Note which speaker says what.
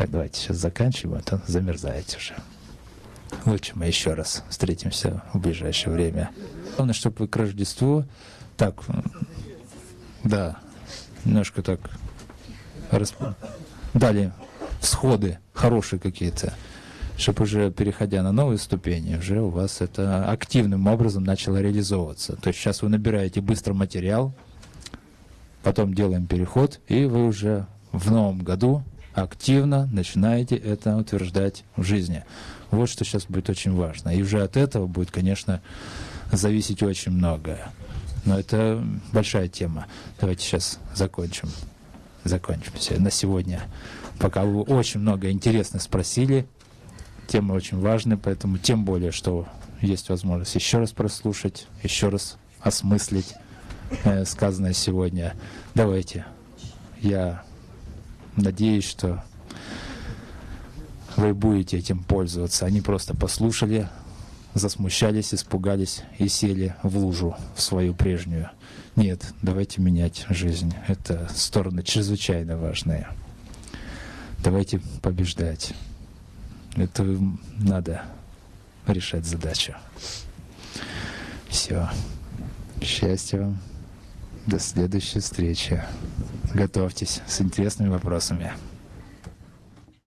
Speaker 1: Так, давайте сейчас заканчиваем, а то замерзаете уже. Лучше мы еще раз встретимся в ближайшее время. Главное, чтобы к Рождеству так, да, немножко так расп- дали всходы хорошие какие-то, чтобы уже переходя на новые ступени, уже у вас это активным образом начало реализовываться. То есть сейчас вы набираете быстро материал, потом делаем переход, и вы уже в новом году активно начинаете это утверждать в жизни. Вот что сейчас будет очень важно. И уже от этого будет, конечно, зависеть очень многое. Но это большая тема. Давайте сейчас закончим. Закончим все на сегодня. Пока вы очень много интересно спросили, тема очень важная, поэтому тем более, что есть возможность еще раз прослушать, еще раз осмыслить э, сказанное сегодня. Давайте. Я надеюсь, что вы будете этим пользоваться. Они просто послушали, засмущались, испугались и сели в лужу в свою прежнюю. Нет, давайте менять жизнь. Это стороны чрезвычайно важные. Давайте побеждать. Это надо решать задачу. Все. Счастья вам. До следующей встречи. Готовьтесь с интересными вопросами.